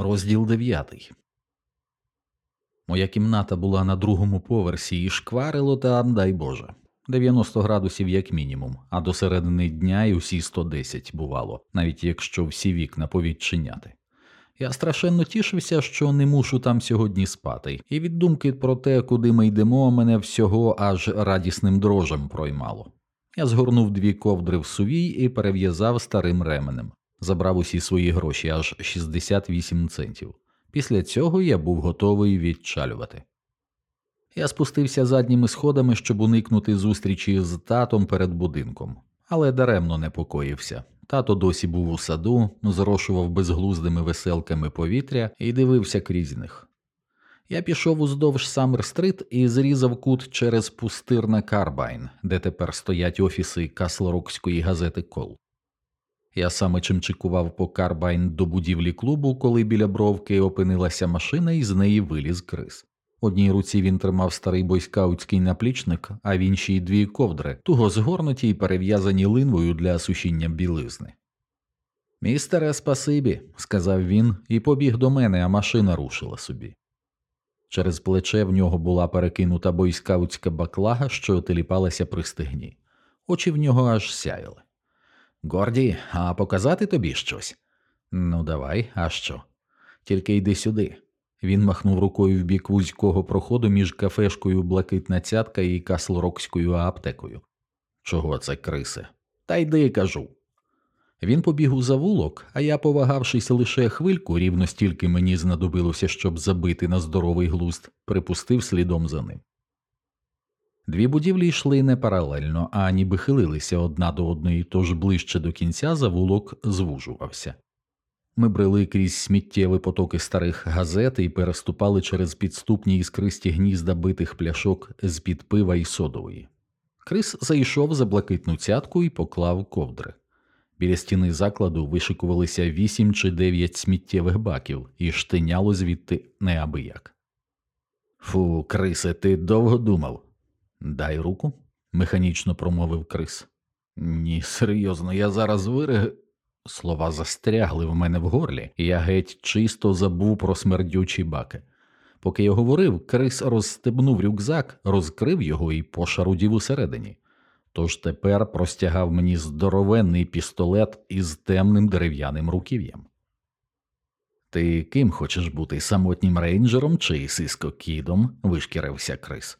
Розділ дев'ятий. Моя кімната була на другому поверсі і шкварило там, дай Боже, 90 градусів як мінімум, а до середини дня і усі 110 бувало, навіть якщо всі вікна повідчиняти. Я страшенно тішився, що не мушу там сьогодні спати, і від думки про те, куди ми йдемо, мене всього аж радісним дрожем проймало. Я згорнув дві ковдри в сувій і перев'язав старим ременем, забрав усі свої гроші аж 68 центів. Після цього я був готовий відчалювати. Я спустився задніми сходами, щоб уникнути зустрічі з татом перед будинком, але даремно непокоївся. Тато досі був у саду, зрошував безглуздими веселками повітря і дивився крізь них. Я пішов уздовж Саммер-стрит і зрізав кут через пустир на Карбайн, де тепер стоять офіси Каслрокської газети «Кол». Я саме чимчикував по Карбайн до будівлі клубу, коли біля бровки опинилася машина і з неї виліз крис. Одній руці він тримав старий бойскаутський наплічник, а в іншій дві ковдри, туго згорнуті й перев'язані линвою для сушіння білизни. Містере, спасибі, сказав він і побіг до мене, а машина рушила собі. Через плече в нього була перекинута бойскаутська баклага, що теліпалася при стегні. Очі в нього аж сяяли. Горді, а показати тобі щось? Ну, давай, а що? Тільки йди сюди. Він махнув рукою в бік вузького проходу між кафешкою Блакитна цятка і Каслрокською аптекою. Чого це, крисе? Та йди, кажу. Він побіг у завулок, а я, повагавшись лише хвильку, рівно стільки мені знадобилося, щоб забити на здоровий глузд, припустив слідом за ним. Дві будівлі йшли не паралельно, а ніби хилилися одна до одної, тож ближче до кінця завулок звужувався. Ми брели крізь сміттєві потоки старих газет і переступали через підступні іскристі гнізда битих пляшок з під пива і содової. Крис зайшов за блакитну цятку і поклав ковдри. Біля стіни закладу вишикувалися вісім чи дев'ять сміттєвих баків і штиняло звідти неабияк. Фу, Крисе, ти довго думав. Дай руку, механічно промовив Крис. Ні, серйозно, я зараз вирег. Слова застрягли в мене в горлі, і я геть чисто забув про смердючі баки. Поки я говорив, Крис розстебнув рюкзак, розкрив його і пошарудів усередині. Тож тепер простягав мені здоровенний пістолет із темним дерев'яним руків'ям. Ти ким хочеш бути самотнім рейнджером чи сиско кідом? вишкірився Крис.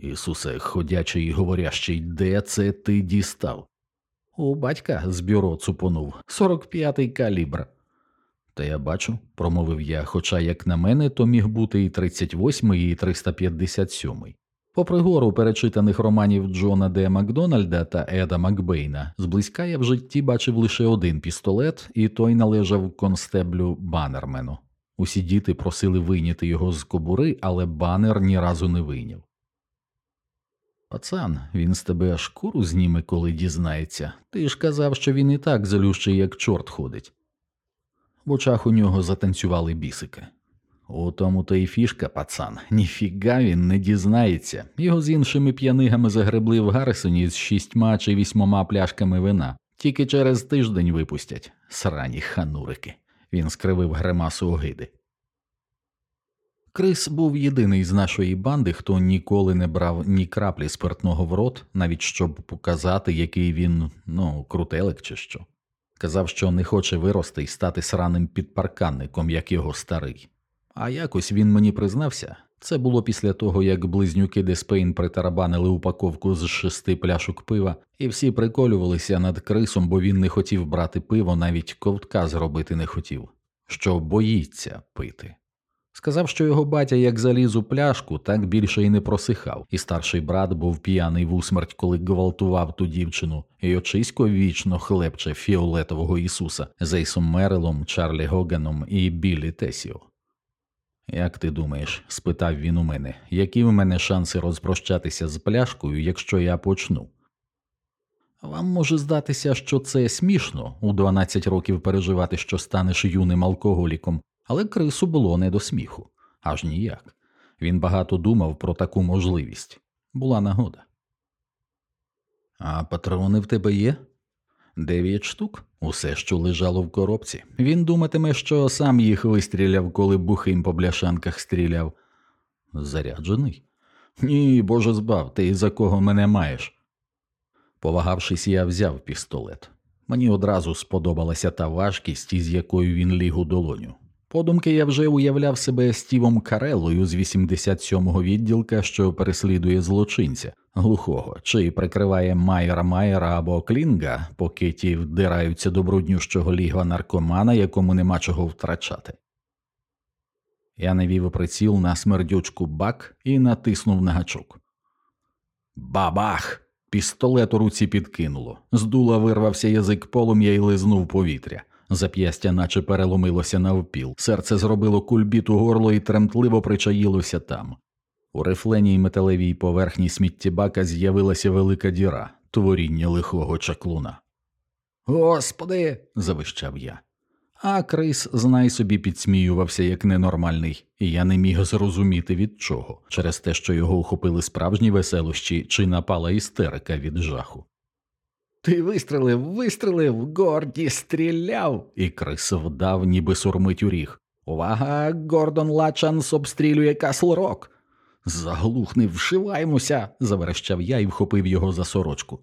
Ісусе, ходячий і говорящий, де це ти дістав? У батька з бюро цупонув 45-й калібр. Та я бачу, промовив я, хоча, як на мене, то міг бути і 38-й, і 357-й. Попри гору перечитаних романів Джона Д. Макдональда та Еда Макбейна, зблизька я в житті бачив лише один пістолет, і той належав констеблю Банермену. Усі діти просили вийняти його з кобури, але банер ні разу не вийняв. Пацан, він з тебе шкуру зніме, коли дізнається. Ти ж казав, що він і так залющий, як чорт ходить. В очах у нього затанцювали бісики. У тому то й фішка, пацан, ніфіга він не дізнається. Його з іншими п'янигами загребли в Гаррисоні з шістьма чи вісьмома пляшками вина. Тільки через тиждень випустять. Срані ханурики. Він скривив гримасу огиди. Крис був єдиний з нашої банди, хто ніколи не брав ні краплі спиртного в рот, навіть щоб показати, який він, ну, крутелик чи що. Казав, що не хоче вирости і стати сраним підпарканником, як його старий. А якось він мені признався. Це було після того, як близнюки Деспейн притарабанили упаковку з шести пляшок пива, і всі приколювалися над крисом, бо він не хотів брати пиво, навіть ковтка зробити не хотів, що боїться пити. Сказав, що його батя як заліз у пляшку, так більше й не просихав, і старший брат був п'яний в усмерть, коли гвалтував ту дівчину, і очисько вічно хлебче фіолетового Ісуса з Ейсом Мерилом, Чарлі Гоганом і Біллі Тесіо. Як ти думаєш, спитав він у мене, які в мене шанси розпрощатися з пляшкою, якщо я почну? Вам може здатися, що це смішно у 12 років переживати, що станеш юним алкоголіком, але крису було не до сміху, аж ніяк. Він багато думав про таку можливість була нагода. А патрони в тебе є? Дев'ять штук, усе, що лежало в коробці. Він думатиме, що сам їх вистріляв, коли бухим по бляшанках стріляв. Заряджений? Ні, боже збав, ти за кого мене маєш? Повагавшись, я взяв пістолет. Мені одразу сподобалася та важкість, із якою він ліг у долоню. Подумки я вже уявляв себе Стівом Карелою з 87-го відділка, що переслідує злочинця, глухого, чи прикриває Майера Майера або Клінга, поки ті вдираються до бруднющого лігва наркомана, якому нема чого втрачати. Я навів приціл на смердючку бак і натиснув на гачок. Бабах! Пістолет у руці підкинуло. З дула вирвався язик полум'я і лизнув повітря. Зап'ястя наче переломилося навпіл. Серце зробило кульбіт у горло і тремтливо причаїлося там. У рифленій металевій поверхні сміттєбака з'явилася велика діра, творіння лихого чаклуна. Господи. завищав я. А Крис, знай собі, підсміювався як ненормальний, і я не міг зрозуміти від чого, через те, що його ухопили справжні веселощі чи напала істерика від жаху. Ти вистрелив, вистрелив, Горді стріляв, і Крис вдав, ніби сурмить у ріг. Увага, Гордон Лачанс обстрілює Касл Рок. Заглухни, вшиваємося, заверещав я і вхопив його за сорочку.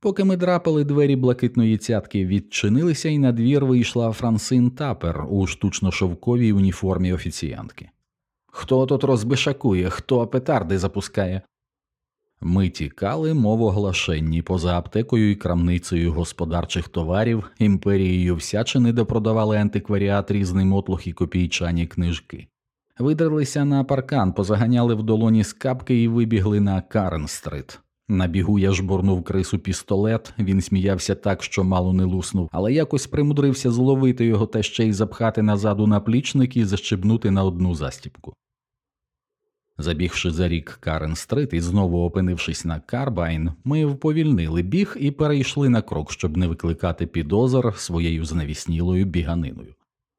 Поки ми драпали двері «Блакитної цятки» відчинилися, і на двір вийшла Франсин Таппер у штучношовковій уніформі офіціантки. Хто тут розбишакує, хто петарди запускає? Ми тікали, мов оглашенні поза аптекою і крамницею господарчих товарів, імперією всячини, де продавали антикваріат різний мотлох і копійчані книжки. Видерлися на паркан, позаганяли в долоні скапки і вибігли на Карен-стрит. На бігу я жбурнув крису пістолет, він сміявся так, що мало не луснув, але якось примудрився зловити його та ще й запхати назад у наплічник і защебнути на одну застіпку. Забігши за ріг Каран-стрит і знову опинившись на Карбайн, ми вповільнили біг і перейшли на крок, щоб не викликати підозр своєю знавіснілою біганиною.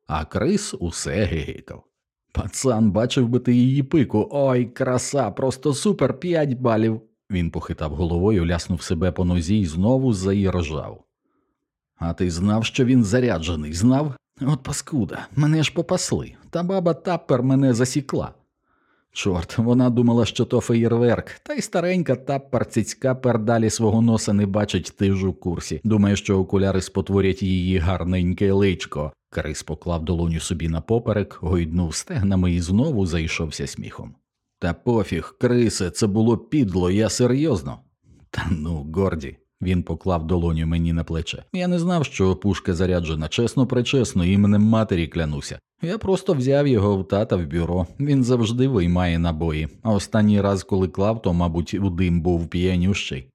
А Крис усе гигикав. Пацан, бачив би ти її пику. Ой, краса, просто супер п'ять балів. Він похитав головою, ляснув себе по нозі і знову заіржав. А ти знав, що він заряджений, знав? От паскуда, мене ж попасли, та баба таппер мене засікла. Чорт, вона думала, що то феєрверк, та й старенька таппер цицька пердалі свого носа не бачить ти ж у курсі. Думає, що окуляри спотворять її гарненьке личко. Крис поклав долоню собі на поперек, гойднув стегнами і знову зайшовся сміхом. Та пофіг, Крисе, це було підло, я серйозно. Та ну, Горді. Він поклав долоню мені на плече. Я не знав, що пушка заряджена, чесно причесно, іменем матері клянуся. Я просто взяв його в тата в бюро. Він завжди виймає набої, а останній раз, коли клав, то, мабуть, у дим був п'янющий.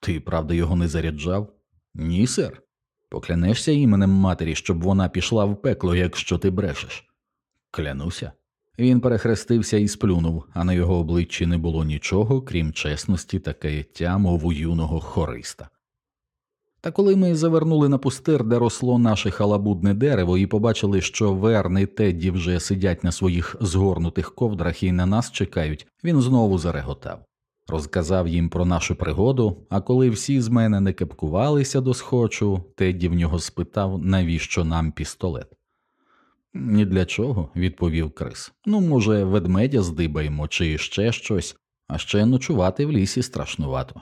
Ти правда його не заряджав? Ні, сер. Поклянешся іменем матері, щоб вона пішла в пекло, якщо ти брешеш. Клянуся. Він перехрестився і сплюнув, а на його обличчі не було нічого, крім чесності та каяття, мов у юного хориста. Та коли ми завернули на пустир, де росло наше халабудне дерево, і побачили, що Верн і Тедді вже сидять на своїх згорнутих ковдрах і на нас чекають, він знову зареготав. Розказав їм про нашу пригоду, а коли всі з мене не кепкувалися до схочу, Тедді в нього спитав, навіщо нам пістолет. Ні для чого, відповів Крис. Ну, може, ведмедя здибаємо чи ще щось, а ще ночувати в лісі страшнувато.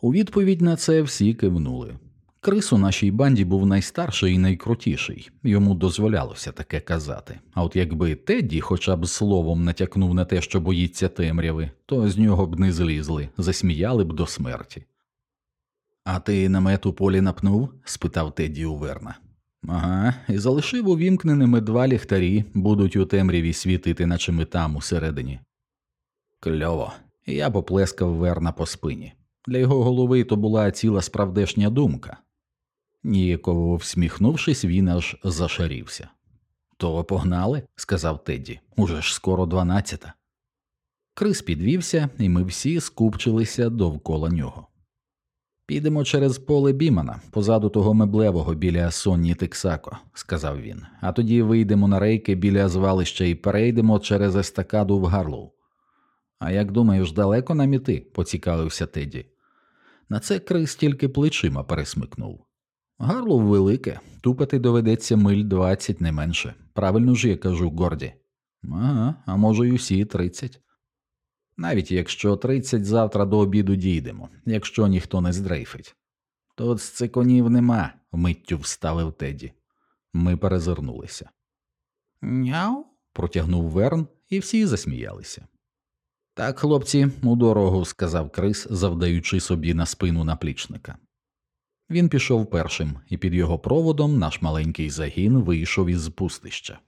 У відповідь на це всі кивнули. Крис у нашій банді був найстарший і найкрутіший, йому дозволялося таке казати. А от якби Тедді хоча б словом натякнув на те, що боїться темряви, то з нього б не злізли, засміяли б до смерті. А ти намет у полі напнув? спитав Тедді у Верна. Ага, і залишив увімкненими два ліхтарі, будуть у темряві світити, наче ми там усередині. Кльово, я поплескав Верна по спині. Для його голови то була ціла справдешня думка. Ніяково всміхнувшись, він аж зашарівся. То погнали, сказав Тедді, уже ж скоро дванадцята. Крис підвівся, і ми всі скупчилися довкола нього. Підемо через поле Бімана, позаду того меблевого біля Сонні Тексако, сказав він, а тоді вийдемо на рейки біля звалища і перейдемо через естакаду в Гарлоу. А як думаєш, далеко нам іти? поцікавився Теді. На це Крис тільки плечима пересмикнув. Гарло велике, тупати доведеться миль двадцять не менше. Правильно ж я кажу, Горді. Ага, а може й усі тридцять. Навіть якщо тридцять завтра до обіду дійдемо, якщо ніхто не здрейфить. Тут циконів нема, миттю вставив Теді. Ми перезирнулися. Няу. протягнув Верн, і всі засміялися. Так, хлопці, у дорогу, сказав Крис, завдаючи собі на спину наплічника. Він пішов першим, і під його проводом наш маленький загін вийшов із пустища.